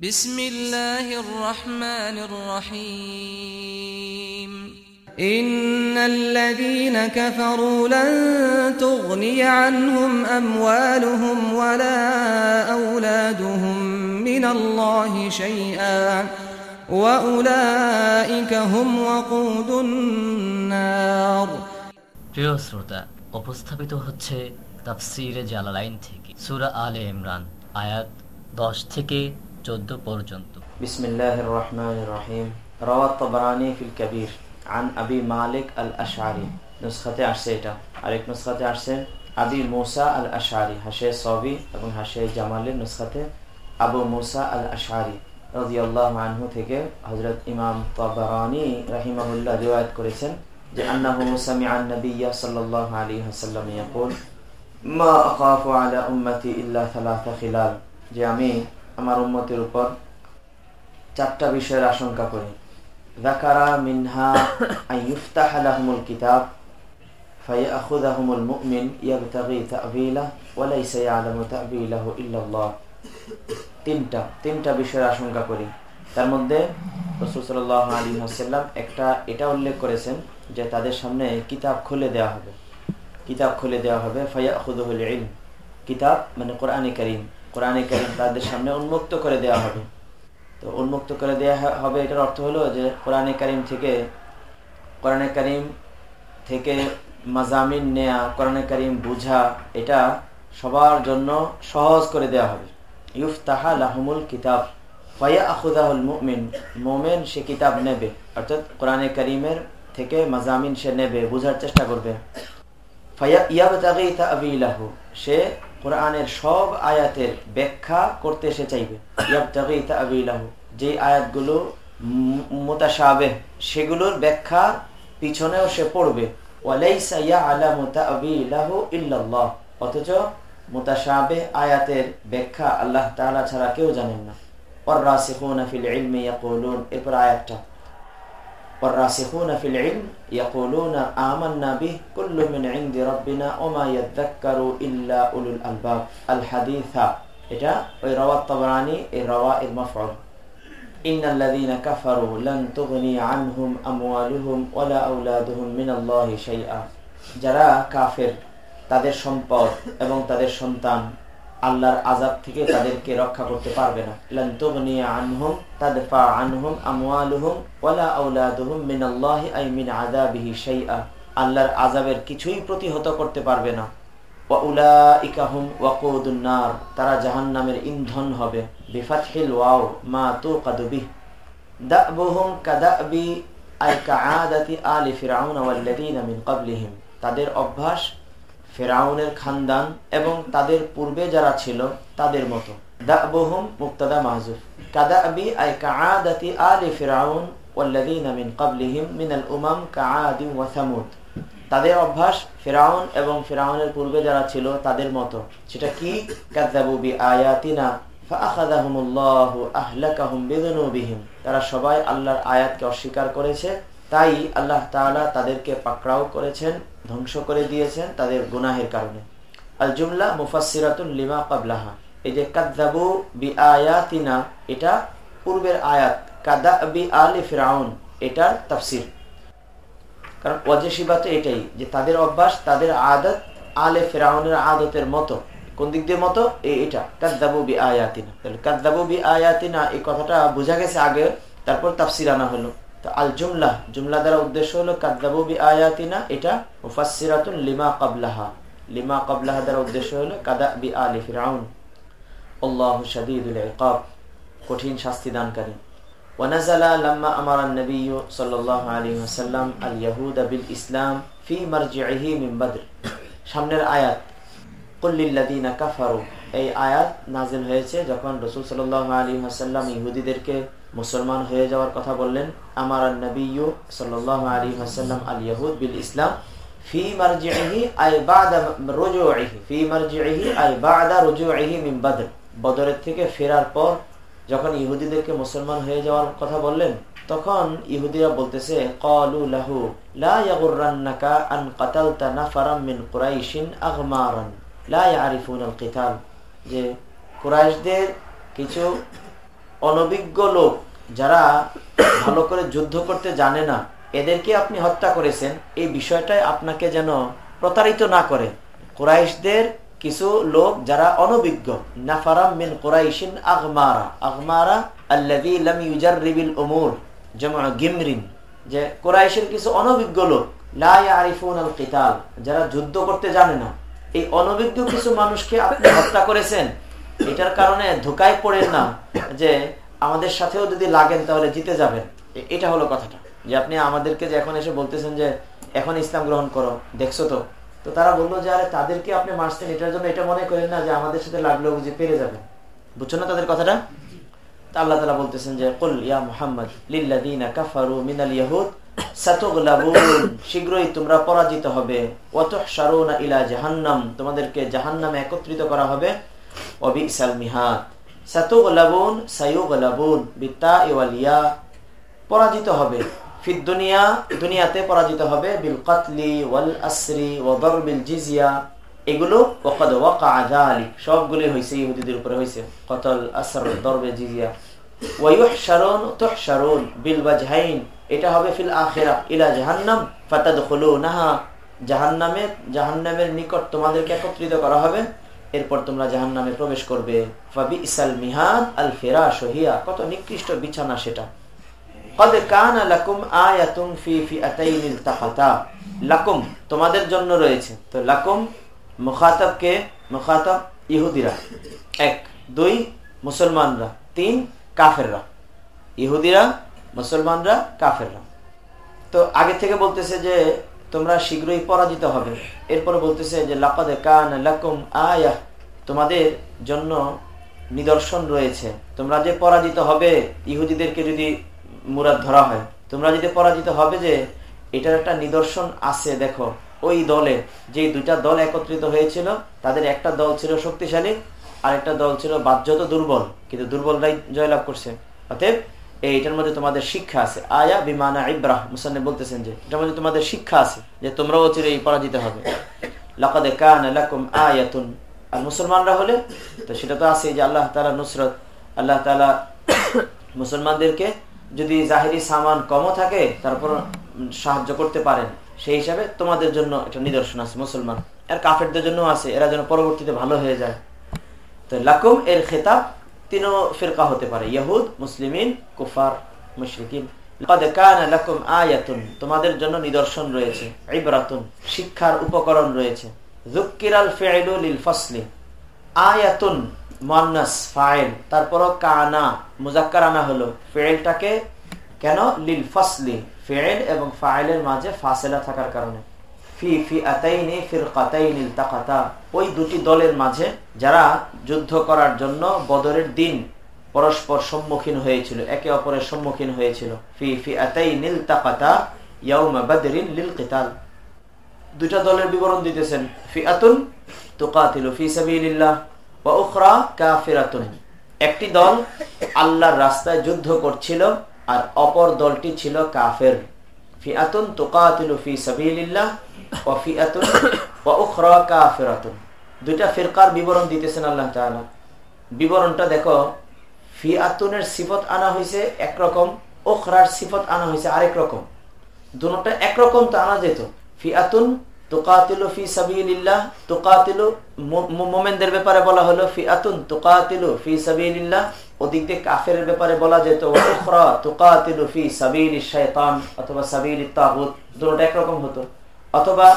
بسم الله الرحمن الرحيم إن الذين كفروا لن تغني عنهم أموالهم ولا أولادهم من الله شيئا وأولئك هم وقود النار প্রিয় শ্রোতা উপস্থাপিত হচ্ছে তাফসিরে জালালাইন থেকে সূরা আলে ইমরান আয়াত দশ থেকে চোদ্দ পর্যন্ত بسم الله الرحمن الرحيم روى الطبراني في الكبير عن أبي مالك الأشعري نسخة عرسيتا আরেক نسخة عرسে আবি মুসা আল আশারি হাসে সবি এবং হাসে জামালের নুসখাতে আবু মুসা আল আশারি রাদিয়াল্লাহু আনহু থেকে হযরত ইমাম তাবারানি রাহিমাহুল্লাহ রিওয়ায়াত করেছেন যে আন্নাহু সামিআন নাবিয়্য সাল্লাল্লাহু আলাইহি ওয়াসাল্লাম ইয়াকুল মা আখাফু আলা উম্মতি ইল্লা থালাথা খিলাল যে আমি আমার উম্মতের উপর চারটা বিষয়ের আশঙ্কা করি। যাকারা মিনহা কিতাব তিনটা তিনটা বিষয়ের আশঙ্কা করি। তার মধ্যে আলাইহি ওয়াসাল্লাম একটা, এটা উল্লেখ করেছেন যে তাদের সামনে কিতাব খুলে দেওয়া হবে। কিতাব খুলে দেওয়া হবে ফায়াখুযুহুল ইলম। কিতাব মানে কোরআনে কারীম। কোরআনে কারীম তাদের সামনে উন্মুক্ত করে দেওয়া হবে। তো উন্মুক্ত করে দেওয়া হবে, এটার অর্থ হলো যে কোরআনে কারিম থেকে, কোরআনে কারিম থেকে মাজামিন নেয়া, কোরআনে কারিম বুঝা, এটা সবার জন্য সহজ করে দেওয়া হবে। ইউফতাহা লাহমুল কিতাব ফয়া আখুদাহুল মুমিন, মোমেন সে কিতাব নেবে, অর্থাৎ কোরআনে কারিমের থেকে মাজামিন সে নেবে, বুঝার চেষ্টা করবে। ফয়া ইয়াবতাগি তাবিলাহু, সে কোরআনের সব আয়াতের ব্যাখ্যা করতে সে চাইবে। যে আয়াতগুলো মোতাসাবে সেগুলোর ব্যাখ্যা পিছনেও সে পড়বে। অথচ মোতাসাবে আয়াতের ব্যাখ্যা আল্লাহ তাআলা ছাড়া কেউ জানেন না। এরপর আয়াতটা। والراسخون في العلم يقولون آمنا به كل من عند ربنا وما يذكر إلا أولو الألباب الحديث এটা ওই রওয়া তাবরানি এই রওয়া এর মাফউল إن الذين كفروا لن تغني عنهم أموالهم ولا أولادهم من الله شيئا যারা কাফের তাদের সম্পদ এবং তাদের সন্তান আল্লাহর আজাব থেকে তাদেরকে রক্ষা করতে পারবে না। আল্লাহর আযাবের কিছুই প্রতিহত করতে পারবে না। ওয়া উলাইকা হুম ওয়াকুদুন তারা জাহান্নামের ইন্ধন হবে। ওয়াও মা তাদের অভ্যাস ফেরাউনের খানদান এবং তাদের পূর্বে যারা ছিল তাদের মতো দাবহুম মুক্তাদা মাহজুফ কাদাবি আই কাআদাতি আলি ফিরাউন والذين من قبلهم من الامم كعاد وثمود তাদের অভ্যাস ফেরাউন এবং ফেরাউনের পূর্বে যারা ছিল তাদের মতো সেটা কি কাযাবু বিআয়াতিনা ফাআখাযাহুমুল্লাহু আহলাকাহুম বিযুনুবিহিম তারা সবাই আল্লাহর আয়াতকে অস্বীকার করেছে তাই আল্লাহ তাআলা তাদেরকে পাকড়াও করেছেন ধ্বংস করে দিয়েছেন তাদের গুনাহের কারণে। আল জুমলা মুফাসসিরাতুল লিমা ক্বাবলাহা। এই যে কাযাবু বিআয়াতিনা, এটা পূর্বের আয়াত। কাদাবি আলি ফিরাউন, এটার তাফসীর। কারণ ওয়াজিবা তো এটাই, যে তাদের অভ্যাস, তাদের আদত আলে ফেরাউনের আদতের মতো। কোন দিক দিয়ে মতো? এটা। কাদ্দাবু বি আয়াতিনা তাহলে কাদ্দাবু বি আয়াতিনা এই কথাটা বোঝা গেছে আগে, তারপর তাফসির আনা হলো। তো আল জুমলা জুমলা দ্বারা উদ্দেশ্য হলো কাদ্দাবু বি আয়াতিনা এটা মুফাসসিরাতুল লিমা ক্বাবলাহা লিমা ক্বাবলাহা দ্বারা উদ্দেশ্য হলো কাদা বি আলি ফিরাউন আল্লাহু শাদীদুল ইকাব কঠিন শাস্তি দানকারী ونزل لما أمر النبي صلى الله عليه وسلم اليهود بالإسلام في مرجعه من بدر সামনের আয়াত কুল্লিল্লাদিনা কাফারু এই আয়াত নাজিল হয়েছে যখন রসুল সাল্লাহ আলী হাসাল্লাম ইহুদিদেরকে মুসলমান হয়ে যাওয়ার কথা বললেন আমার নবী সাল্লাহ আলী হাসাল্লাম আল ইয়াহুদ বিল ইসলাম ফি মারজিহি আই বাদা রুজুইহি ফি মারজিহি আই বাদা রুজুইহি মিন বদর। বদরের থেকে ফেরার পর যখন ইহুদিদেরকে মুসলমান হয়ে যাওয়ার কথা বললেন, তখন ইহুদিরা বলতেছে ক্বালু লাহু লা ইয়াগুররান্নাকা আন কুরাইশিন লা কিতাল যে কিছু অনভিজ্ঞ লোক যারা ভালো করে যুদ্ধ করতে জানে না, এদেরকে আপনি হত্যা করেছেন, এই বিষয়টাই আপনাকে যেন প্রতারিত না করে। কোরাইশদের কিছু লোক যারা অনভিজ্ঞ, নাফারাম মিন কোরাইশিন আগমারা আগমারা যেমন গিমরিন, যে কোরাইশের কিছু অনভিজ্ঞ লোক, লা আল কিতাল, যারা যুদ্ধ করতে জানে না, এই অনভিজ্ঞ কিছু মানুষকে আপনি হত্যা করেছেন এটার কারণে ধোকায় পড়েন না যে আমাদের সাথেও যদি লাগেন তাহলে জিতে যাবেন। এটা হলো কথাটা। যে আপনি আমাদেরকে যে এখন এসে বলতেছেন যে, এখন ইসলাম গ্রহণ করো, দেখছ তো? তো তারা বলল যে, আরে তাদেরকে আপনি মারছেন, এটার জন্য এটা মনে করেন না যে আমাদের সাথে লাগলেও যে পেরে যাবেন বুঝছ না তাদের কথাটা? আল্লাহ তালা বলতেছেন যে, কুল মুহাম্মদ লিল্লাযীনা কাফারু মিনাল ইয়াহুদ শীঘ্রই তোমরা পরাজিত হবে। ওয়াতুহশারুনা ইলা জাহান্নাম, তোমাদেরকে জাহান্নামে একত্রিত করা হবে। পরাজিত হবে দুনিয়াতে পরাজিত হবে বিল কাতলি ওয়াল আসরি ওয়া দারবিল জিজিয়া এগুলো ওয়াকাদ ওয়াকা যালিক সবগুলি হইছে ইহুদিদের উপরে হইছে কতল আসর দরবে জিজিয়া বিল এটা হবে ফিল ইলা জাহান্নাম জাহান্নামে জাহান্নামের নিকট তোমাদেরকে একত্রিত করা হবে এরপর তোমরা জাহান্নামে প্রবেশ করবে ফাবিসাল মিহাদ আল ফিরাশ হিয়া কত নিকৃষ্ট বিছানা সেটা قد كان لكم آية في فئتين التقطا লাকুম তোমাদের জন্য রয়েছে তো লাকুম মুখাতাব কে মুখাতাব ইহুদিরা এক দুই মুসলমানরা তিন কাফেররা ইহুদিরা মুসলমানরা কাফেররা তো আগে থেকে বলতেছে যে তোমরা শীঘ্রই পরাজিত হবে এরপরে বলতেছে যে, লাকাদে কান লাকুম আয়া তোমাদের জন্য নিদর্শন রয়েছে। তোমরা যে পরাজিত হবে, ইহুদিদেরকে যদি মুরাদ ধরা হয়, তোমরা যদি পরাজিত হবে যে, এটার একটা নিদর্শন আছে, দেখো, ওই দলে যে দুইটা দল একত্রিত হয়েছিল, তাদের একটা দল ছিল শক্তিশালী আর একটা দল ছিল বাহ্যত দুর্বল, কিন্তু দুর্বলরাই জয়লাভ করছে। অতএব এইটার মধ্যে তোমাদের শিক্ষা আছে। আয়া বিমানা ইব্রাহ। মুসান্নে বলতেছেন যে, এটার মধ্যে তোমাদের শিক্ষা আছে যে তোমরাও চিরে পরাজিত হবে। লাকাদে কান লাকুম আয়াতুন। আর মুসলমানরা হলে, তো সেটা তো আছে যে আল্লাহ তালা নুসরত। আল্লাহ তালা মুসলমানদেরকে যদি জাহেরি সামান কমও থাকে, তারপর সাহায্য করতে পারেন। সেই হিসাবে তোমাদের জন্য একটা নিদর্শন আছে মুসলমান। আর কাফেরদের জন্য আছে, এরা যেন পরবর্তীতে ভালো হয়ে যায়। তো লাকুম এর খেতাব তিনও ফিরকা হতে পারে ইহুদ মুসলিম কুফার, মুশরিকিন। তোমাদের জন্য নিদর্শন রয়েছে শিক্ষার উপকরণ রয়েছে। তারপরও কানা মুজাক্কার আনা হলো। ফেলটাকে কেন? লিল ফসলি ফেল এবং ফাইলের মাঝে ফাসেলা থাকার কারণে। ফি ফি ওই দুটি দলের মাঝে যারা যুদ্ধ করার জন্য বদরের দিন পরস্পর সম্মুখীন হয়েছিল, একে অপরের সম্মুখীন হয়েছিল। ফি ফি দুইটা দলের বিবরণ দিতেছেন, ফিআতুন তুকাতিলু ফি সাবিলিল্লাহ উখরা একটি দল আল্লাহর রাস্তায় যুদ্ধ করছিল আর অপর দলটি ছিল কাফের। ফিআতুন তুকাতিলু ফি সাবিলিল্লাহ ওয়া ফিআতুন ওয়া উখরা কাফিরাতুন। দুইটা ফিরকার বিবরণ দিতেছেন আল্লাহ তাআলা। বিবরণটা দেখো, ফিআতুনের সিফত আনা হয়েছে একরকম ওখরার সিফত আনা হয়েছে আরেক রকম। দুটোটা একরকম তো আনা যেত। ফিআতুন তুকাতিলু ফি সাবিলিল্লাহ, তুকাতিলু মোমেনদের ব্যাপারে বলা হলো ফিআতুন তুকাতিলু ফি সাবিলিল্লাহ ওদিক দিয়ে কাফের ব্যাপারে বলা যেত ফি অথবা সাবিলিত তাগুত দুটোটা একরকম হতো। অথবা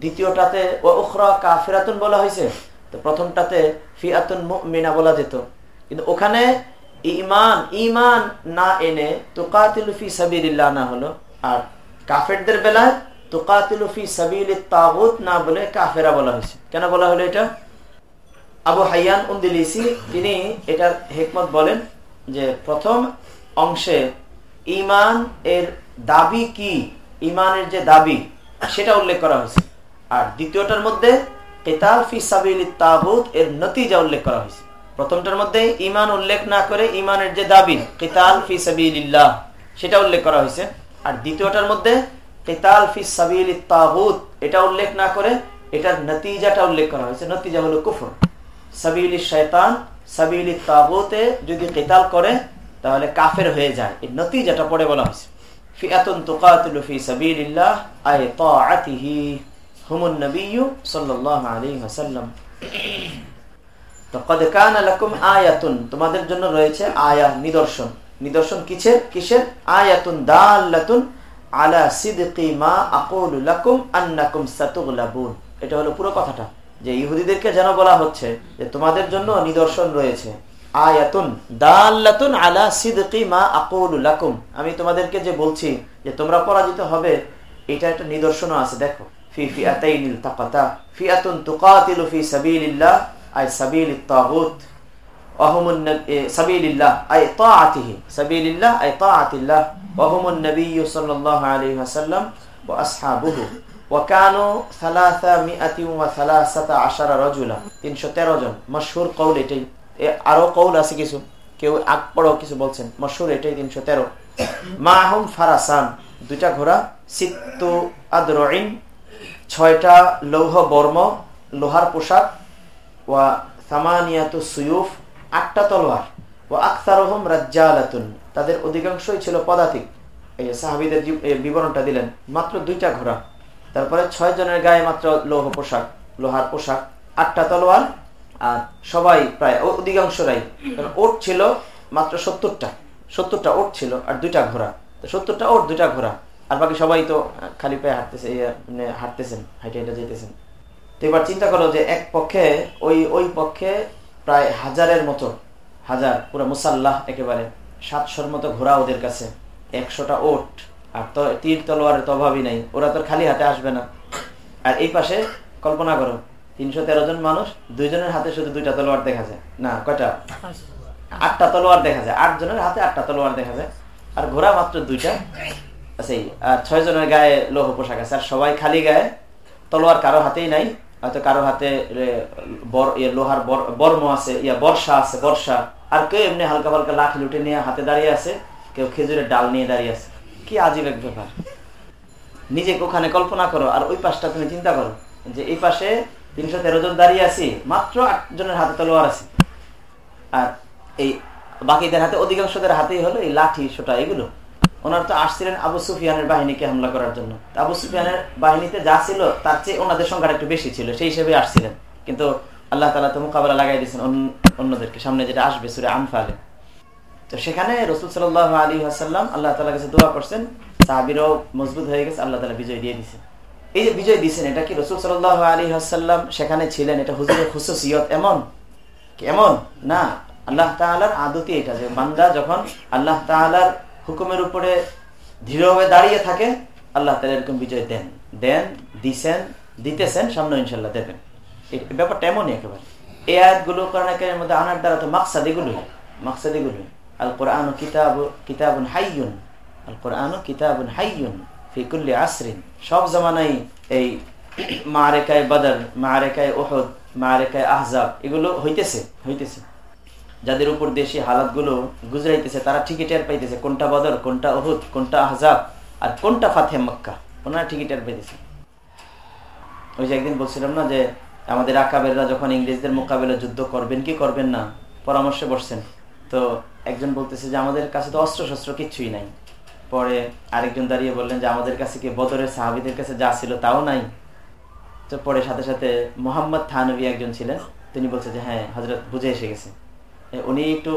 দ্বিতীয়টাতে ও উখরা কাফিরাতুন বলা হয়েছে। তো প্রথমটাতে ফিআতুন মুমিনা বলা যেত। কিন্তু ওখানে ইমান ইমান না এনে তুকাতিলু ফি সাবিলিল্লাহ না হলো। আর কাফেরদের বেলায় তুকাতিলুফি সাবিল তাগুত না বলে কাফেরা বলা হয়েছে। কেন বলা হলো এটা? আবু হাইয়ান উন্দিলিসি, তিনি এটার হেকমত বলেন যে প্রথম অংশে ইমান এর দাবি কি? ইমানের যে দাবি, সেটা উল্লেখ করা হয়েছে। আর দ্বিতীয়টার মধ্যে কেতাল ফি সাবিল তাগুত এর নতিজা উল্লেখ করা হয়েছে। প্রথমটার মধ্যে ইমান উল্লেখ না করে ইমানের যে দাবি, কেতাল ফি সাবিল্লাহ সেটা উল্লেখ করা হয়েছে। আর দ্বিতীয়টার মধ্যে কেতাল ফি সাবিল তাগুত, এটা উল্লেখ না করে এটার নতিজাটা উল্লেখ করা হয়েছে। নতিজা হলো কুফর। সাবিল শয়তান, সাবিল তাগুতে যদি কেতাল করে, তাহলে কাফের হয়ে যায়। এই নতি যেটা পড়ে বলা হয়েছে। ফিআতুন তুকাতিলু ফি সাবিলিল্লাহ, আই তাআতিহি হুমুন নবিয়্যু সাল্লাল্লাহু আলাইহি ওয়াসাল্লাম। তো কদ কানা লাকুম আয়াতুন, তোমাদের জন্য রয়েছে আয়া নিদর্শন। নিদর্শন কিসের? কিসের? আয়াতুন দাল্লাতুন আলা সিদকি মা আকুলু লাকুম আন্নাকুম সাতুগলাবুন। এটা হলো পুরো কথাটা। যে ইহুদিদেরকে যেন বলা হচ্ছে যে তোমাদের জন্য নিদর্শন রয়েছে। আমি তোমাদেরকে যে বলছি যে তোমরা পরাজিত হবে, এটা একটা নিদর্শন আছে, দেখো। নবী আসহাবুহু। ওয়াকানো তেরো জন। কৌল কৌল আছে কিছু? কেউ কিছু বলছেন? এটাই তিনশো তেরো। দুইটা ঘোড়া। ছয়টা লৌহ বর্ম। লোহার পোশাক। ওয়া সামানিয়াতু সুয়ুফ। আটটা তলোয়ার। ও আখতারহম রাজ্জালাতুন। তাদের অধিকাংশই ছিল পদাতিক। এই সাহাবিদের বিবরণটা দিলেন। মাত্র দুইটা ঘোড়া। তারপরে ছয় জনের গায়ে মাত্র লৌহ পোশাক, লোহার পোশাক, আটটা তলোয়ার, আর সবাই প্রায় অধিকাংশরাই ওট ছিল মাত্র সত্তরটা সত্তরটা ওট ছিল আর দুইটা ঘোড়া। তো সত্তরটা ওট, দুইটা ঘোড়া, আর বাকি সবাই তো খালি পায়ে হাঁটতেছে মানে হাঁটতেছেন, হাইটে হেঁটে যেতেছেন তো এবার চিন্তা করো যে এক পক্ষে, ওই ওই পক্ষে প্রায় হাজারের মতো, হাজার, পুরো মুসাল্লাহ একেবারে, সাতশোর মতো ঘোড়া ওদের কাছে, একশোটা ওট আর তীর তলোয়ারের তো অভাবই নাই। ওরা তো খালি হাতে আসবে না। আর এই পাশে কল্পনা করো, তিনশো তেরো জন মানুষ, দুইজনের হাতে শুধু দুইটা তলোয়ার দেখা যায়। না, কয়টা? আটটা তলোয়ার দেখা যায়। আট জনের হাতে আটটা তলোয়ার দেখা যায়। আর ঘোড়া মাত্র দুইটা। সেই আর ছয় জনের গায়ে লৌহ পোশাক আছে। আর সবাই খালি গায়ে তলোয়ার কারও হাতেই নাই। হয়তো কারও হাতে লোহার বর্ম আছে, ইয়া, বর্ষা আছে, বর্ষা। আর কেউ এমনি হালকা হালকা লাঠি লুটে নিয়ে হাতে দাঁড়িয়ে আছে। কেউ খেজুরের ডাল নিয়ে দাঁড়িয়ে আছে। কি আজীব এক ব্যাপার? নিজেকে ওখানে কল্পনা করো আর ওই পাশটা তুমি চিন্তা করো যে এই পাশে তিনশো তেরো জন দাঁড়িয়ে আছি, মাত্র আট জনের হাতে তলোয়ার আছে। আর এই বাকিদের হাতে, অধিকাংশদের হাতেই হলো এই লাঠি, সোটা এগুলো। ওনার তো আসছিলেন আবু সুফিয়ানের বাহিনীকে হামলা করার জন্য। আবু সুফিয়ানের বাহিনীতে যা ছিল, তার চেয়ে ওনাদের সংখ্যাটা একটু বেশি ছিল, সেই হিসেবে আসছিলেন। কিন্তু আল্লাহ তালা তো মোকাবেলা লাগাই দিয়েছেন অন্যদেরকে। সামনে যেটা আসবে, সুরে আনফালে। তো সেখানে রসুল সাল আলী আসাল্লাম আল্লাহ তালা কাছে দোয়া করছেন, সাহাবিরও মজবুত হয়ে গেছে, আল্লাহ তালা বিজয় দিয়ে দিয়েছেন। এই যে বিজয় দিয়েছেন, এটা কি রসুল সাল আলী আসাল্লাম সেখানে ছিলেন? এটা হুজুরের খুশুসিয়ত এমন? কেমন না, আল্লাহ তালার আদতি এটা যে বান্দা যখন আল্লাহ তালার হুকুমের উপরে দৃঢ়ভাবে দাঁড়িয়ে থাকে, আল্লাহ তালা এরকম বিজয় দেন। দেন, দিছেন, দিতেছেন সামনে ইনশাল্লাহ দেবেন। ব্যাপারটা এমনই একেবারে। এই আয়াতগুলো কোরআনের মধ্যে আনার দ্বারা তো মাকসাদিগুলোই মাকসাদিগুলোই আল কোরআন কিতাব কিতাবুন হাইয়ুন আল কোরআন কিতাবুন হাইয়ুন ফিকুল্লি আসরিন সব জমানাই এই মারেকায় বদর, মারেকায় ওহদ মারেকায় আহজাব, এগুলো হইতেছে হইতেছে। যাদের উপর দেশি হালাতগুলো গুজরাইতেছে, তারা ঠিকই টের পাইতেছে কোনটা বদর, কোনটা অহুদ কোনটা আহজাব আর কোনটা ফাতে মক্কা। ওনারা ঠিকই টের পাইতেছে। ওই যে একদিন বলছিলাম না যে, আমাদের আকাবেররা যখন ইংরেজদের মোকাবেলা যুদ্ধ করবেন কি করবেন না, পরামর্শে বসছেন। তো একজন বলতেছে যে, আমাদের কাছে তো অস্ত্র শস্ত্র কিচ্ছুই নাই। পরে আরেকজন দাঁড়িয়ে বললেন যে, আমাদের কাছে কি বদরের সাহাবিদের কাছে যা ছিল তাও নাই? তো পরে সাথে সাথে মোহাম্মদ থানবী একজন ছিলেন, তিনি বলছে যে হ্যাঁ হজরত বুঝে এসে গেছে। উনি একটু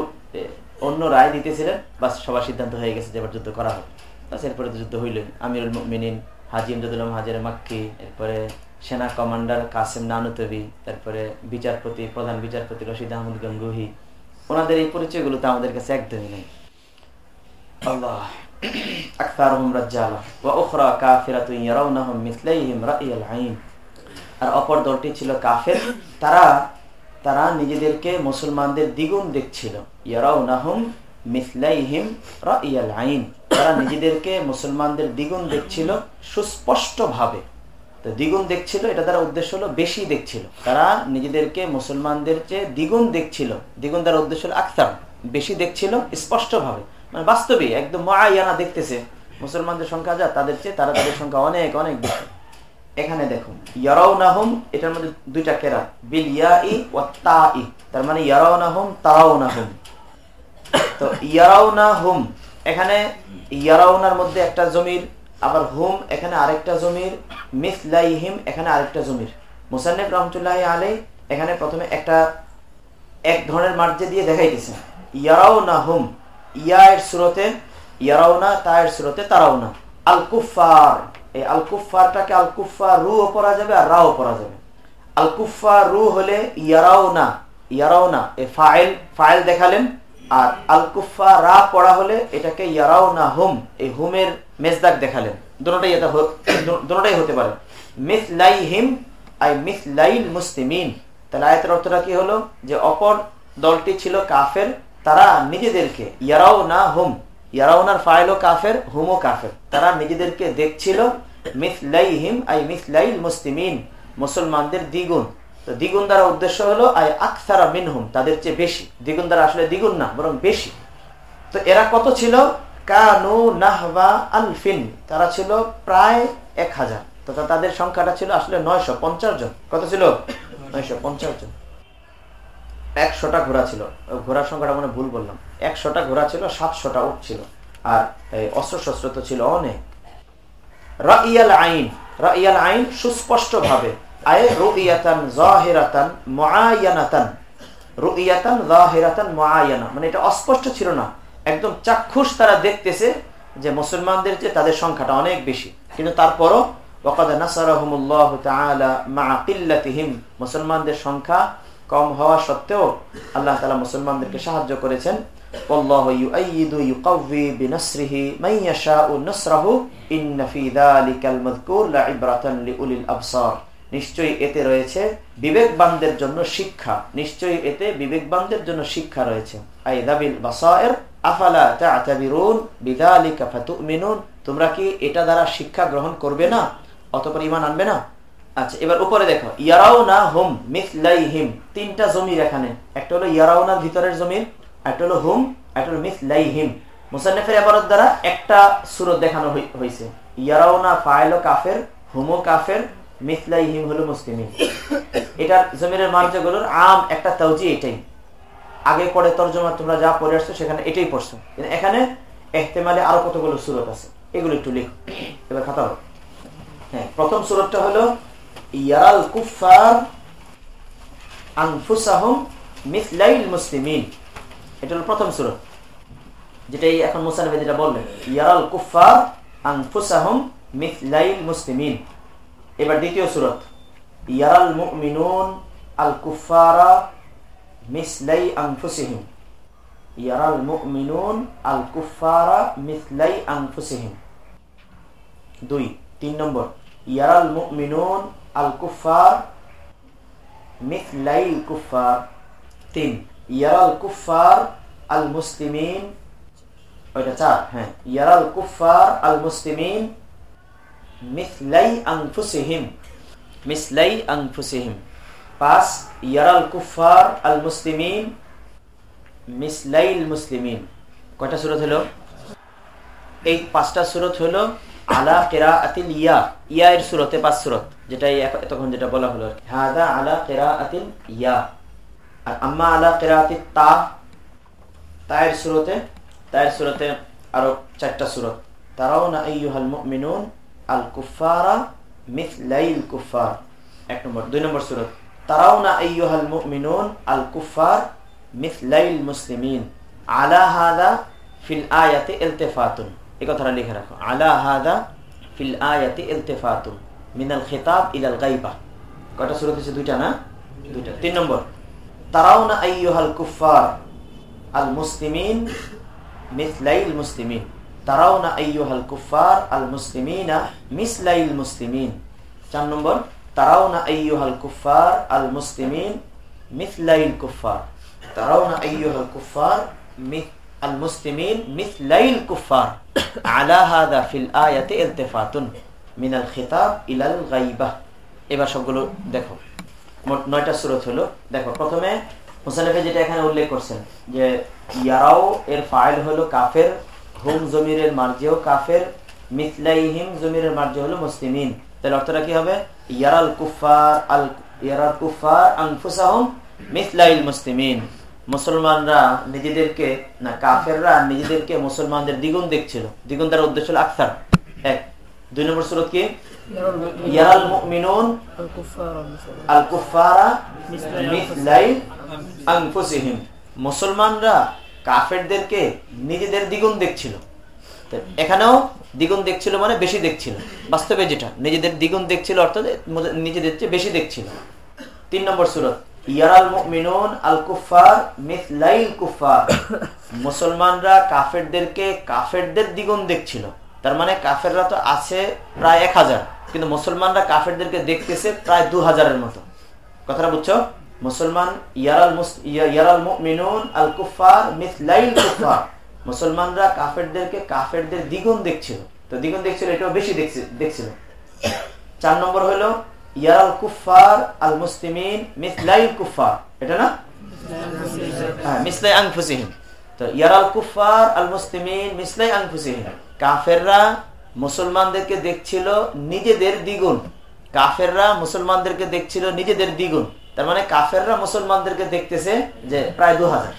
অন্য রায় দিতেছিলেন, বাস সবার সিদ্ধান্ত হয়ে গেছে যে, এবার যুদ্ধ করা হবে বাস এরপরে তো যুদ্ধ হইল আমিরুল মিনিন হাজি ইমদাদুল্লাহ হাজির মাক্কি, এরপরে সেনা কমান্ডার কাসেম নানুতবি, তারপরে বিচারপতি, প্রধান বিচারপতি রশিদ আহমদ গঙ্গুহি ওনাদের এই পরিচয়গুলো তো আমাদের কাছে একদমই নেই। আল্লাহ আর অপর দলটি ছিল কাফের। তারা তারা নিজেদেরকে মুসলমানদের দ্বিগুণ দেখছিল। তারা নিজেদেরকে মুসলমানদের দ্বিগুণ দেখছিল সুস্পষ্ট ভাবে তো দ্বিগুণ দেখছিল, এটা তারা উদ্দেশ্য হলো বেশি দেখছিল। তারা নিজেদেরকে মুসলমানদের চেয়ে দ্বিগুণ দেখছিল। দ্বিগুণ তার উদ্দেশ্য হলো আখতার বেশি দেখছিল স্পষ্ট ভাবে মানে বাস্তবে একদম মায়ানা দেখতেছে। মুসলমানদের সংখ্যা যা, তাদের চেয়ে তারা তাদের সংখ্যা অনেক অনেক বেশি। এখানে দেখুন, ইয়ারাউনাহুম, এটার মধ্যে দুইটা কেরা? বিল ইয়াই ও তা ই তার মানে ইয়ারাউনাহুম, তারাউনাহুম। তো ইয়ারাউনা হুম এখানে ইয়ারাউনার মধ্যে একটা জমির আবার হুম, এখানে আরেকটা জমির, মিসলাইহিম, এখানে আরেকটা জমির। মুসান্নিফ রহমতুল্লাহ আলাই এখানে প্রথমে একটা, এক ধরনের মার্জে দিয়ে দেখাই দিছেন ইয়ারাও না হুম, ইয়া এর সুরতে ইয়ারাও না তা এর সুরতে তারাও না আল কুফার এই আল কুফারটাকে আল রু পড়া যাবে আর রাও পড়া যাবে। আল রু হলে ইয়ারাও না ইয়ারাও না এ ফাইল ফাইল দেখালেন। আর আল কুফা রা পড়া হলে এটাকে ইয়ারাও না হুম, এই হুমের মেজদাক দেখালেন। দুটাই এটা দুটাই হতে পারে। মিস লাই হিম আই মিস লাইল মুসলিমিন। তাহলে আয়তের অর্থটা কি হলো? যে অপর দলটি ছিল কাফের, তারা নিজেদেরকে ইয়ারাও না হুম ইয়ারাউনার ফাইলও কাফের, হুমও কাফের। তারা নিজেদেরকে দেখছিল মিস লাই হিম আই মিস লাইল মুসলিমিন, মুসলমানদের দ্বিগুণ। তো দ্বিগুণ দ্বারা উদ্দেশ্য হলো, আই আকসারা মিনহুম, তাদের চেয়ে বেশি। দ্বিগুণ দ্বারা আসলে দ্বিগুণ না, বরং বেশি। তো এরা কত ছিল? কানু নাহবা আলফিন, তারা ছিল প্রায় এক হাজার। তথা তাদের সংখ্যাটা ছিল আসলে নয়শো পঞ্চাশ জন। কত ছিল? নয়শো পঞ্চাশ জন। একশোটা ঘোড়া ছিল। ঘোড়ার সংখ্যাটা মানে ভুল বললাম। একশোটা ঘোড়া ছিল, সাতশোটা উঠ ছিল। আর অস্ত্র শস্ত্র তো ছিল অনেক। রাইয়াল আইন। রাইয়াল আইন সুস্পষ্ট ভাবে মানে এটা অস্পষ্ট ছিল না। একদম চাক্ষুষ তারা দেখতেছে যে মুসলমানদের যে তাদের সংখ্যাটা অনেক বেশি। কিন্তু তারপরও মুসলমানদের সংখ্যা কম হওয়া সত্ত্বেও আল্লাহ তালা মুসলমানদেরকে সাহায্য করেছেন। নিশ্চয়ই এতে রয়েছে বিবেকবানদের জন্য শিক্ষা। নিশ্চয়ই এতে বিবেকবানদের জন্য শিক্ষা রয়েছে। তোমরা কি এটা দ্বারা শিক্ষা গ্রহণ করবে না? আনবে না? আচ্ছা এবার উপরে দেখো হোম তিনটা জমির এখানে। একটা হলো ইয়ারাউনার ভিতরের জমির, একটা হলো হুম, একটা হলো মিসলাই হিম মুসান্নেফের দ্বারা একটা সুরত দেখানো হয়েছে ইয়ারাউনা ফাইল কাফের, হুমো কাফের মিসলাই হিম হলো মুসলিম এটার জমিনের মার্জগুলোর আম একটা তাউজি এটাই। আগে পরে তর্জমা তোমরা যা পড়ে আসছো সেখানে এটাই পড়ছো। এখানে এহতেমালে আরও কতগুলো সুরত আছে, এগুলো একটু লিখো। এবার খাতা হ্যাঁ প্রথম সুরতটা হলো, ইয়ারাল কুফার এবার দ্বিতীয় সুরত, ইয়ারাল মুমিনুন আল কুফারা মিসলাই আনফুসিহিম ইয়ারাল মুমিনুন আল কুফারা মিসলাই আনফুসিহিম দুই তিন নম্বর ইয়ারাল মুমিনুন আল কুফার মিসলাই কুফার তিন ইয়ারাল কুফার আল মুসলিমিন ওইটা চার হ্যাঁ ইয়ারাল কুফার আল মুসলিমিন মিসলাই আনফুসিহিম মিসলাই আনফুসিহিম পাঁচ ইয়ারাল কুফার আল মুসলিমিন মিসলাইল মুসলিমিন। কয়টা সুরত হলো? এই পাঁচটা সুরত হলো আলা কেরা আতিল ইয়া। ইয়া এর সুরতে পাঁচ সুরত তখন যেটা বলা হলো হাদা আলা কেরা আতিল ইয়া। আর আম্মা আলা কেরা আতিল তা তায়ের সুরতে তায়ের সুরতে আরও চারটা সুরত। তারাও না আইয়ুহাল মুমিনুন আল কুফারা মিথলাইল কুফার এক নম্বর, দুই নম্বর সুরত। তারাও না আইয়ুহাল মুমিনুন আল কুফার মিথলাইল মুসলিমিন আলা হাদা ফিল আয়াতে ইলতিফাতুন এই কথাটা লিখে রাখো আলা হাদা ফিল আয়াতে ইলতিফাতুন মিনাল খিতাব ইলাল গাইবা কয়টা সুরত হচ্ছে দুইটা না দুইটা তিন নম্বর তারাও না আইয়ুহাল কুফার আল মুসলিমিন মিথলাইল মুসলিমিন তারাও না আইয়ুহাল কুফার আল মুসলিমিনা মিসলাইল মুসলিমিন চার নম্বর না এবার সবগুলো দেখো। মোট নয়টা সুরত হলো। দেখো, প্রথমে মুসানিফে যেটা এখানে উল্লেখ করছেন যে, ইয়ারাও এর ফাইল হলো কাফের, হুম জমিরের মার্জিও কাফের মিথলাইহিম জমিরের মার্জি হলো মুসলিমিন। তাহলে অর্থটা কি হবে? আল মুসলমানরা নিজেদেরকে, না, কাফেররা নিজেদেরকে মুসলমানদের দ্বিগুণ দেখছিল। দ্বিগুণ তার উদ্দেশ্য হল এক। দুই নম্বর সুরত কি? মুসলমানরা কাফেরদেরকে নিজেদের দ্বিগুণ দেখছিল। এখানেও দ্বিগুণ দেখছিল মানে বেশি দেখছিল। বাস্তবে যেটা, নিজেদের দ্বিগুণ দেখছিল অর্থাৎ নিজেদের চেয়ে বেশি দেখছিল। তিন নম্বর সুরত মুসলমানরা কাফেরদেরকে, কাফেরদের দ্বিগুণ দেখছিল। তার মানে কাফেররা তো আছে প্রায় এক হাজার, কিন্তু মুসলমানরা কাফেরদেরকে দেখতেছে প্রায় দু হাজারের মতো। কথাটা বুঝছ? মুসলমান মিসলাইল কুফার মুসলমানরা কাফেরদেরকে কাফেরদের দ্বিগুণ দেখছিল। তো দ্বিগুণ দেখছিল, এটাও বেশি দেখছিল। চার নম্বর হলো ইয়ারাল কুফার আল মুসলিমিন মিসলাইল কুফার এটা না? হ্যাঁ মিসলাই তো মিসলাই কাফেররা মুসলমানদেরকে দেখছিল নিজেদের দ্বিগুণ। কাফেররা মুসলমানদেরকে দেখছিল নিজেদের দ্বিগুণ। তার মানে কাফেররা মুসলমানদেরকে দেখতেছে যে প্রায় দু হাজার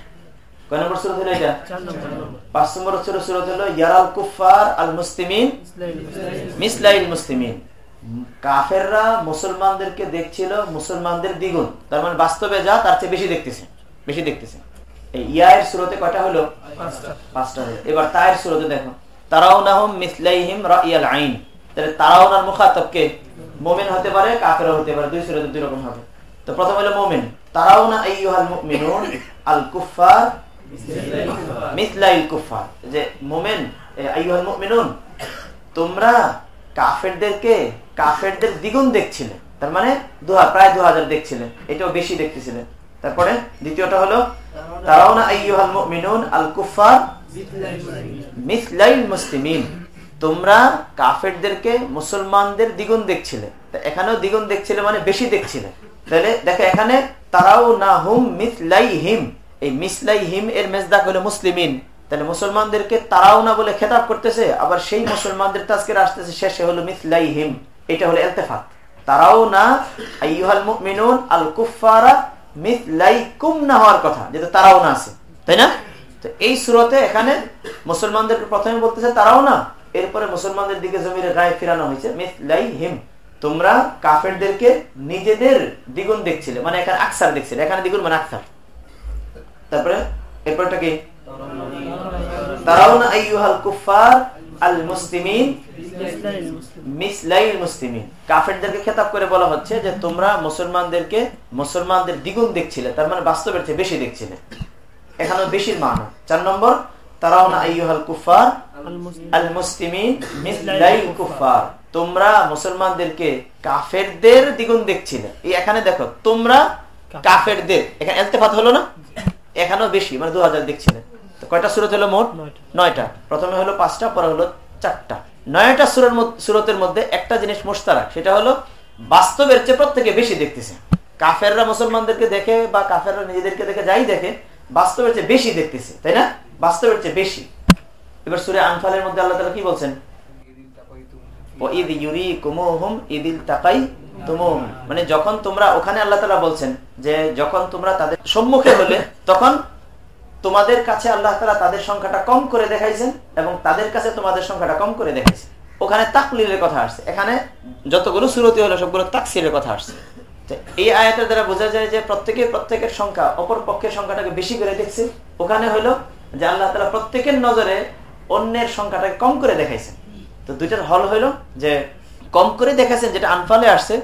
কয় নম্বর সুরত হলো এটা? পাঁচ নম্বর সুরত হলো ইয়ারাল কুফার আল মুসলিমিন মিসলাইল মুসলিমিন। কাফেররা মুসলমানদেরকে দেখছিল মুসলমানদের দ্বিগুণ। তার মানে বাস্তবে যা তার চেয়ে বেশি দেখতেছে বেশি দেখতেছে। এই সুরতে কয়টা হলো? পাঁচটা। হলো। এবার তায়ের সুরতে দেখো। তারাও নাহম মিসলাইহিম রাইয়াল আইন। তাহলে তারাও মুখাতবকে মোমেন হতে পারে কাফেরও হতে পারে দুই সুরতে দুই রকম হবে। তো প্রথম হলো মোমেন। তারাও না আইয়ুহাল মুমিনুন আল কুফার মিসলাইল কুফার যে মোমেন তোমরা কাফেরদেরকে, কাফেরদের দ্বিগুণ দেখছিলে, তার মানে প্রায় দু হাজার দেখছিলেন এটাও বেশি দেখতেছিলেন তারপরে দ্বিতীয়টা হলো তারাও না আইয়ুহাল মুমিনুন আল কুফার মিসলাইল মুসলিমিন, তোমরা কাফেরদেরকে মুসলমানদের দ্বিগুণ দেখছিলে। এখানেও দ্বিগুণ দেখছিলে মানে বেশি দেখছিলে। তাহলে দেখো এখানে তারাও না হুম মিসলাই হিম এই মিসলাই হিম এর মেজদাক হলো মুসলিমিন। তাহলে মুসলমানদেরকে তারাও না বলে খেতাব করতেছে, আবার সেই মুসলমানদের তাজকের আসতেছে, শেষে হলো মিসলাই হিম এটা হলো এলতেফাত। তারাও না আল কুফারা মিসলাই কুম না হওয়ার কথা যেটা তারাও না আছে। তাই না? তো এই সুরতে এখানে মুসলমানদেরকে প্রথমে বলতেছে তারাও না, এরপরে মুসলমানদের দিকে জমির গায়ে ফিরানো হয়েছে মিসলাই হিম তোমরা কাফেরদেরকে নিজেদের দ্বিগুণ দেখছিলে মানে এখানে আকসার দেখছিলে, এখানে দ্বিগুণ মানে আকসার। তারপরে, এরপরটা কি? কুফার আল মুসলিমিন মিসলাইল মুসলিমিন। কাফেরদেরকে খেতাব করে বলা হচ্ছে যে, তোমরা মুসলমানদেরকে মুসলমানদের দ্বিগুণ দেখছিলে, তার মানে বাস্তবের চেয়ে বেশি দেখছিলে। এখানে বেশির মানা। চার নম্বর কুফার আল মুসলিমিন মিসলাইল কুফার তোমরা মুসলমানদেরকে কাফেরদের দ্বিগুণ দেখছিলে। এই এখানে দেখো, তোমরা কাফেরদের, এখানে এলতেফাত হলো না? এখানেও বেশি মানে দু হাজার দেখছিলেন কয়টা সুরত হলো মোট? নয়টা। প্রথমে হলো পাঁচটা পরে হলো চারটা। নয়টা সুরের সুরতের মধ্যে একটা জিনিস মোস্তারাক সেটা হলো বাস্তবের চেয়ে প্রত্যেকে বেশি দেখতেছে। কাফেররা মুসলমানদেরকে দেখে বা কাফেররা নিজেদেরকে দেখে যাই দেখে বাস্তবের চেয়ে বেশি দেখতেছে তাই না? বাস্তবের চেয়ে বেশি। এবার সুরে আনফালের মধ্যে আল্লাহ তালা কি বলছেন? মানে যখন তোমরা ওখানে আল্লাহ তালা বলছেন যে যখন তোমরা তাদের সম্মুখে হলে, তখন তোমাদের কাছে আল্লাহ তালা তাদের সংখ্যাটা কম করে দেখাইছেন এবং তাদের কাছে তোমাদের সংখ্যাটা কম করে দেখাইছেন। ওখানে তাকলিলের কথা আসছে। এখানে যতগুলো সুরতি হলো, সবগুলো তাকসিরের কথা আসছে। এই আয়াতের দ্বারা বোঝা যায় যে প্রত্যেকের প্রত্যেকের সংখ্যা, অপর পক্ষের সংখ্যাটাকে বেশি করে দেখছে। ওখানে হলো যে আল্লাহ তালা প্রত্যেকের নজরে অন্যের সংখ্যাটাকে কম করে দেখাইছেন। তো দুইটার হল হইল যে কম করে দেখাইছেন যেটা আনফালে আসছে,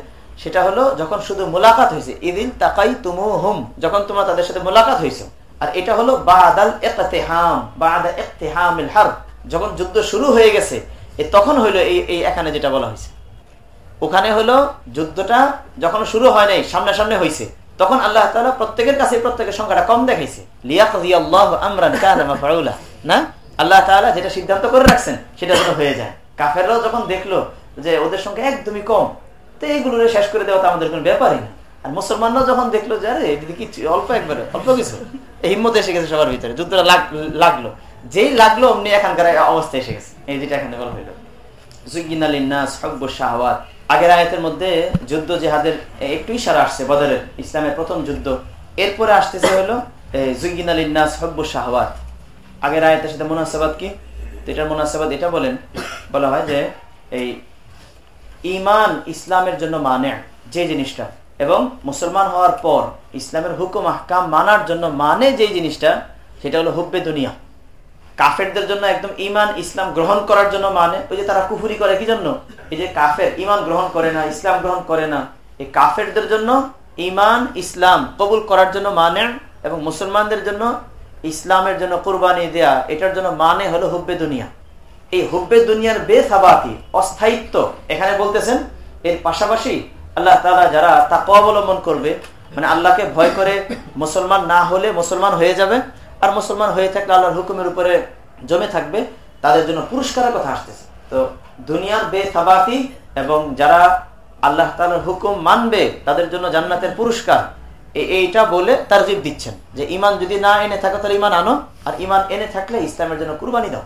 সেটা হলো যখন শুধু মোলাকাত হয়েছে ইদিন তাকাই তুমু হুম যখন তোমরা তাদের সাথে মোলাকাত হয়েছে আর এটা হলো বাদাল এতেহাম বাদা এতেহামিল হার যখন যুদ্ধ শুরু হয়ে গেছে তখন হইল এই এই এখানে যেটা বলা হয়েছে ওখানে হলো যুদ্ধটা যখন শুরু হয় নাই সামনে সামনে হয়েছে তখন আল্লাহ তালা প্রত্যেকের কাছে প্রত্যেকের সংখ্যাটা কম দেখেছে দেখাইছে না? আল্লাহ তালা যেটা সিদ্ধান্ত করে রাখছেন, সেটা যেন হয়ে যায়। কাফেররাও যখন দেখল যে ওদের সংখ্যা একদমই কম, তো এইগুলো শেষ করে দেওয়া তো আমাদের কোনো ব্যাপারই না। আর মুসলমানরাও যখন দেখল যে, আরে, এদিকে কি অল্প একবারে, অল্প কিছু। এই হিম্মত এসে গেছে সবার ভিতরে, যুদ্ধটা লাগল। যেই লাগল, অমনি এখানকার অবস্থা এসে গেছে। এই যেটা এখানে বলা হইল। আগের আয়াতের মধ্যে যুদ্ধ জেহাদের একটু ইশারা আসছে বদরের, ইসলামের প্রথম যুদ্ধ। এরপরে আসতেছে হলো জুগিন আলিনাস হব্বু শাহবাদ আগের আয়তের সাথে মোনাসাবাদ কি? এটার মোনাসাবাদ এটা বলেন বলা হয় যে এই ইমান ইসলামের জন্য মানে যে জিনিসটা। এবং মুসলমান হওয়ার পর ইসলামের হুকুম, আহকাম মানার জন্য মানে যে জিনিসটা, সেটা হলো হুব্বে দুনিয়া। কাফেরদের জন্য একদম ইমান ইসলাম গ্রহণ করার জন্য মানে। ওই যে তারা কুফুরি করে, কি জন্য? এই যে কাফের ইমান গ্রহণ করে না, ইসলাম গ্রহণ করে না। এই কাফেরদের জন্য ইমান ইসলাম কবুল করার জন্য মানে এবং মুসলমানদের জন্য ইসলামের জন্য কোরবানি দেয়া, এটার জন্য মানে হলো হুব্বে দুনিয়া। এই হুব্বে দুনিয়ার বেসাবাতি, অস্থায়িত্ব, এখানে বলতেছেন, এর পাশাপাশি আল্লাহ তালা যারা তাকে অবলম্বন করবে মানে আল্লাহকে ভয় করে মুসলমান না হলে মুসলমান হয়ে যাবে, আর মুসলমান হয়ে থাকলে আল্লাহর হুকুমের উপরে জমে থাকবে, তাদের জন্য পুরস্কারের কথা আসতেছে। তো দুনিয়ার বেসাবাতি এবং যারা আল্লাহ তালার হুকুম মানবে, তাদের জন্য জান্নাতের পুরস্কার এইটা বলে তার জীব দিচ্ছেন, যে ইমান যদি না এনে থাকো তাহলে ইমান আনো, আর ইমান এনে থাকলে ইসলামের জন্য কুরবানি দাও।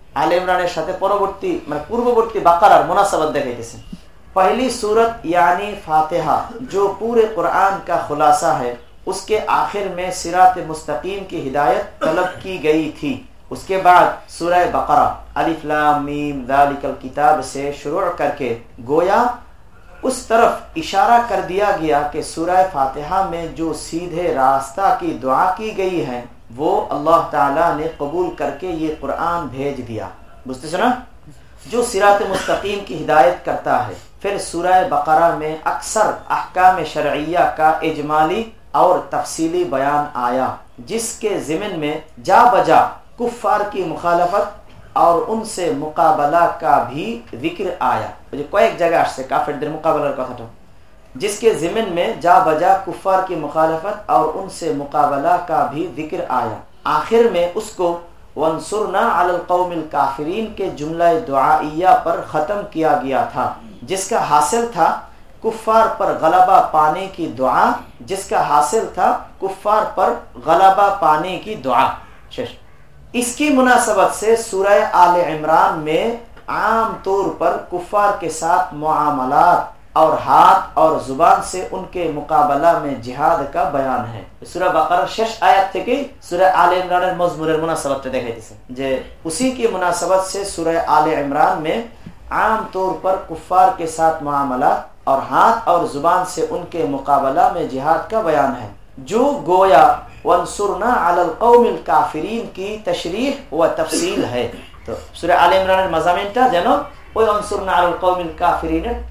আলে ইমরানের সাথে পরবর্তী، মানে পূর্ববর্তী বাকারার মুনাসাবাত দেখাইতেছেন پہلی صورت یعنی فاتحہ جو پورے قرآن کا خلاصہ ہے اس کے آخر میں سرات مستقیم کی ہدایت طلب کی گئی تھی اس کے بعد سورہ بقرہ الف لام میم ذالک الکتاب سے شروع کر کے گویا اس طرف اشارہ کر دیا گیا کہ سورہ فاتحہ میں جو سیدھے راستہ کی دعا کی گئی ہے وہ اللہ تعالیٰ نے قبول کر کے یہ قرآن بھیج دیا۔ بجتے سنا؟ جو سرات مستقیم کی ہدایت کرتا ہے۔ پھر سورہ بقرہ میں اکثر احکام شرعیہ کا اجمالی اور تفصیلی بیان آیا، جس کے ضمن میں جا بجا کفار کی مخالفت اور ان سے مقابلہ کا بھی ذکر آیا۔ کوئی ایک جگہ سے کافی دیر مقابلہ جس کے ضمن میں جا بجا کفار کی مخالفت اور ان سے مقابلہ کا بھی ذکر آیا۔ آخر میں اس کو ونسرنا علی القوم الكافرین کے جملہ دعائیہ پر ختم کیا گیا تھا، جس کا حاصل تھا کفار پر غلبہ پانے کی دعا، جس کا حاصل تھا کفار پر غلبہ پانے کی دعا۔ اس کی مناسبت سے سورہ آل عمران میں عام طور پر کفار کے ساتھ معاملات اور ہاتھ اور زبان سے ان کے مقابلہ میں جہاد کا بیان ہے۔ سورہ بقرہ شش آیت تھے کہ سورہ آل عمران مضمور مناسبت دیکھے جسے جے اسی کی مناسبت سے سورہ آل عمران میں عام طور پر کفار کے ساتھ معاملہ اور ہاتھ اور زبان سے ان کے مقابلہ میں جہاد کا بیان ہے۔ جو گویا وانصرنا على القوم الكافرین کی تشریح و تفصیل ہے۔ تو سورہ آل عمران مضامین جنو وہ انصرنا علی القوم الكافرین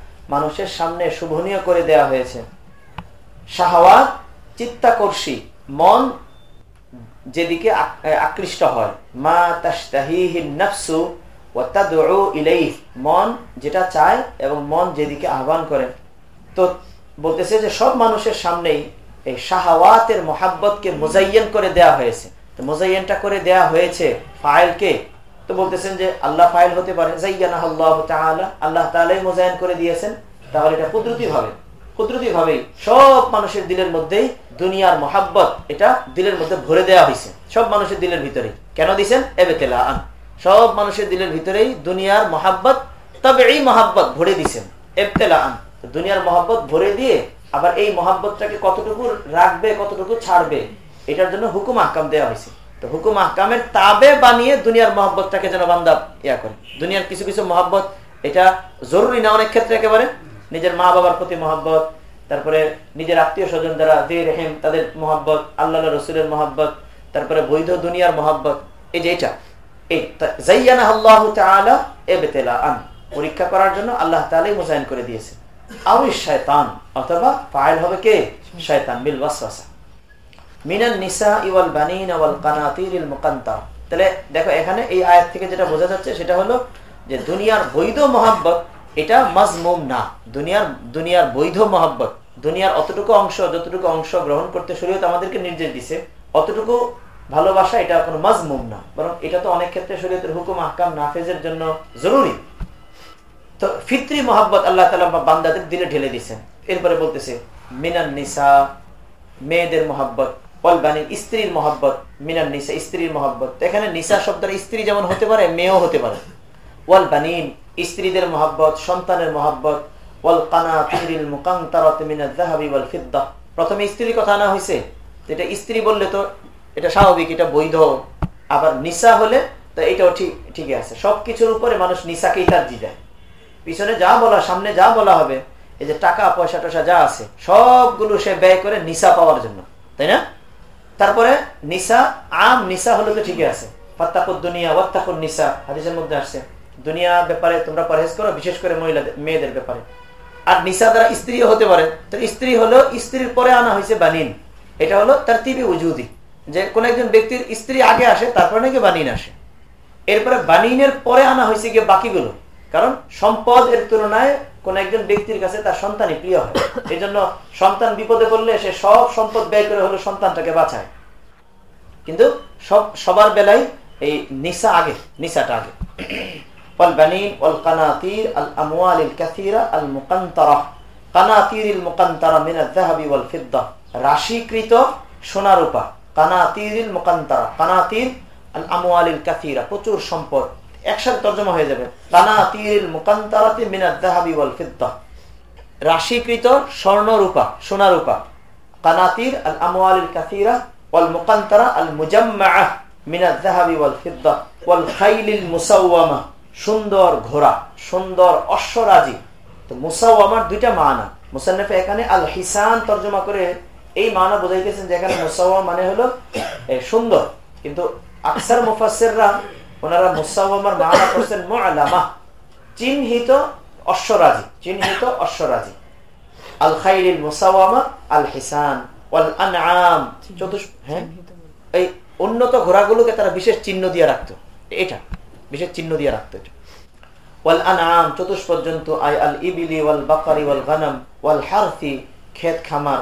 মানুষের সামনে শোভনীয় করে দেয়া হয়েছে। শাহওয়াত চিত্তাকর্ষী, মন যেদিকে আকৃষ্ট হয়। মা তাস্তাহিনফসু মন যেটা চায় এবং মন যেদিকে আহ্বান করে। তো বলতেছে যে সব মানুষের সামনেই এই শাহওয়াতের মোহাব্বতকে মোজাইন করে দেয়া হয়েছে। তো মোজাইনটা করে দেয়া হয়েছে ফাইলকে তো বলতেছেন যে আল্লাহ ফাইল হতে পারে। আল্লাহ মোজাইন করে দিয়েছেন। তাহলে এটা কুদরতি ভাবে, কুদরতি ভাবেই সব মানুষের দিলের মধ্যেই দুনিয়ার মহাব্বত, এটা দিলের মধ্যে ভরে দেওয়া হয়েছে সব মানুষের দিলের ভিতরে কেন দিছেন? এবে তেলা আন সব মানুষের দিলের ভিতরেই দুনিয়ার মহাব্বত তবে এই মহাব্বত ভরে দিছেন। এবতেলা আন দুনিয়ার মহাব্বত ভরে দিয়ে আবার এই মহাব্বতটাকে কতটুকু রাখবে, কতটুকু ছাড়বে, এটার জন্য হুকুম আহকাম দেওয়া হয়েছে তো হুকুম আহকামের তাবে বানিয়ে দুনিয়ার মহব্বতটাকে যেন বান্দা ইয়া করে। দুনিয়ার কিছু কিছু মহব্বত, এটা জরুরি না অনেক ক্ষেত্রে একেবারে। নিজের মা বাবার প্রতি মহব্বত, তারপরে নিজের আত্মীয় স্বজন দ্বারা দে রেহেম তাদের মহব্বত আল্লাহ রসুলের মহব্বত, তারপরে বৈধ দুনিয়ার মহব্বত, এই যে এটা। এই আন পরীক্ষা করার জন্য আল্লাহ তাআলাই মোজাইন করে দিয়েছে। আউই শয়তান, অথবা ফাইল হবে কে? শয়তান, বিল ওয়াসওয়াসা। মিনান নিসা ইওয়াল বানিন ওয়াল মুকান্তারা। তাহলে দেখো এখানে এই আয়াত থেকে যেটা বোঝা যাচ্ছে, সেটা হলো যে দুনিয়ার বৈধ মহাব্বত, এটা মাজমুম না। দুনিয়ার দুনিয়ার বৈধ মহাব্বত, দুনিয়ার অতটুকু অংশ, যতটুকু অংশ গ্রহণ করতে শরীয়ত আমাদেরকে নির্দেশ দিছে, অতটুকু ভালোবাসা এটা কোনো মাজমুম না। বরং এটা তো অনেক ক্ষেত্রে শরীয়তের হুকুম, আহকাম, নাফেজের জন্য জরুরি। তো ফিত্রি মোহাব্বত আল্লাহ তালা বান্দাদের দিলে ঢেলে দিচ্ছেন এরপরে বলতেছে, মিনান নিসা, মেয়েদের মোহাব্বত স্ত্রীর নিসা, স্ত্রীর এখানে স্ত্রী যেমন হতে পারে, মেয়েও হতে পারে। স্ত্রীদের সন্তানের প্রথমে স্ত্রীর কথা আনা হয়েছে। এটা স্ত্রী বললে তো এটা স্বাভাবিক, এটা বৈধ। আবার নিসা হলে তো এটাও ঠিক ঠিকই আছে। সবকিছুর উপরে মানুষ নিসাকেই তার্জি দেয় পিছনে যা বলা, সামনে যা বলা হবে, এই যে টাকা পয়সা টয়সা যা আছে, সবগুলো সে ব্যয় করে নিসা পাওয়ার জন্য। তাই না? তারপরে নিসা, আম, নিসা হলে তো ঠিকই আছে। দুনিয়া নিসা, হাদিসের মধ্যে আসছে। দুনিয়া ব্যাপারে তোমরা পরহেজ করো, বিশেষ করে মহিলাদের, মেয়েদের ব্যাপারে। আর নিসা হতে পারে, তো স্ত্রী হলো স্ত্রীর পরে আনা হয়েছে বানিন। এটা হলো তার তিবি উজুদি, যে কোন একজন ব্যক্তির স্ত্রী আগে আসে, তারপরে নাকি বানিন আসে। এরপরে বানিনের পরে আনা হয়েছে গিয়ে বাকিগুলো। কারণ সম্পদ এর তুলনায় কোন একজন ব্যক্তির কাছে তার সন্তানই প্রিয় হয় এই জন্য সন্তান বিপদে পড়লে সে সব সম্পদ ব্যয় করে হলো সন্তানটাকে বাঁচায় কিন্তু সব সবার বেলায় এই নিসা আগে নিসাটা আগে والبنين والقناطير الأموال الكثيرة المقنطرة قناطير المقنطرة من الذهب والفضة রাশিকৃত সোনা রূপা কানাতিরিল মুকান্তারা কানাতির আল আমওয়ালিল কাসিরা প্রচুর সম্পদ একসাথে তর্জমা হয়ে যাবে। রাশিকৃত স্বর্ণ রূপা সোনা রূপা কানাতির আল আমওয়ালিল কাসিরা ওয়াল মুকান্তারা আল মুজাম্মাআহ মিনাদ যাহাবি ওয়াল ফিদ্দা ওয়াল খাইলিল মুসাওয়ামা। সুন্দর ঘোড়া, সুন্দর অশ্বরাজি। তো মুসাওয়ামার দুইটা মানা। মুসান্নফে এখানে আল হিসান তর্জমা করে এই মানা বোঝাইতেছেন যে এখানে মুসাওয়া মানে হলো সুন্দর। কিন্তু আকসার মুফাসেররা ওনারা মুসাওয়ামার মানা করছেন মোয়ালামা চিহ্নিত অশ্বরাজি চিহ্নিত অশ্বরাজি। আল খাইলিল মুসাওয়ামা আল হিসান হ্যাঁ? এই উন্নত ঘোড়াগুলোকে তারা বিশেষ চিহ্ন দিয়ে রাখতো। এটা, বিশেষ চিহ্ন দিয়ে রাখতো ওয়াল আনআম চতুষ পর্যন্ত আই আল ইবিলি ওয়াল বাকারি ওয়াল গানাম ওয়াল হারথি ক্ষেত খামার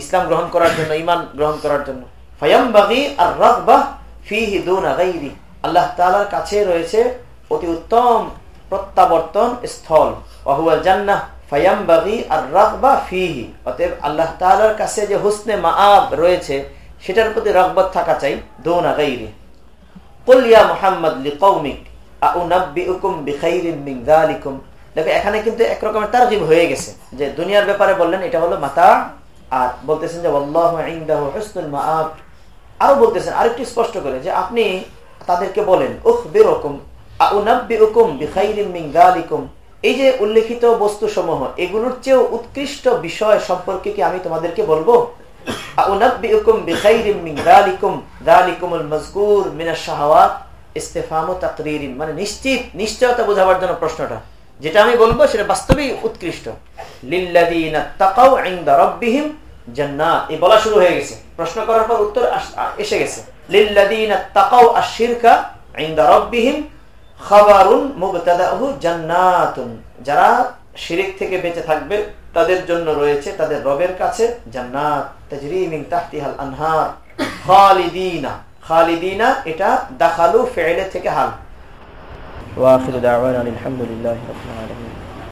ইসলাম গ্রহণ করার জন্য ইমান গ্রহণ করার জন্য। আল্লাহ তাআলার কাছে রয়েছে অতি উত্তম প্রত্যাবর্তন স্থল। ফায়ামবাগি আর ফিহি। অতএব আল্লাহ তাআলার কাছে যে হুসনে রয়েছে, সেটার প্রতি রগবত থাকা চাই, দুনা গাইরি। কুল ইয়া মুহাম্মদ লিকাউমিক দেখো, এখানে কিন্তু একরকমের তারজিব হয়ে গেছে। যে দুনিয়ার ব্যাপারে বললেন, এটা হলো মাতা আর বলতেছেন যে আরও বলতেছেন, আরেকটু স্পষ্ট করে যে, আপনি তাদেরকে বলেন উখ বেরকম এই যে উল্লেখিত বস্তু সমূহ এগুলোর চেয়েও উৎকৃষ্ট বিষয় সম্পর্কে কি আমি তোমাদেরকে বলব? মানে নিশ্চিত, নিশ্চয়তা বোঝাবার জন্য প্রশ্নটা। যেটা আমি বলব, সেটা বাস্তবিক উৎকৃষ্ট। এই বলা শুরু হয়ে গেছে। প্রশ্ন করার পর উত্তর এসে গেছে। যারা শিরিক থেকে বেঁচে থাকবে, তাদের জন্য রয়েছে, তাদের রবের কাছে জান্নাত। খালিদিনা এটা দাখালু ফেলে থেকে হাল। আলামিন।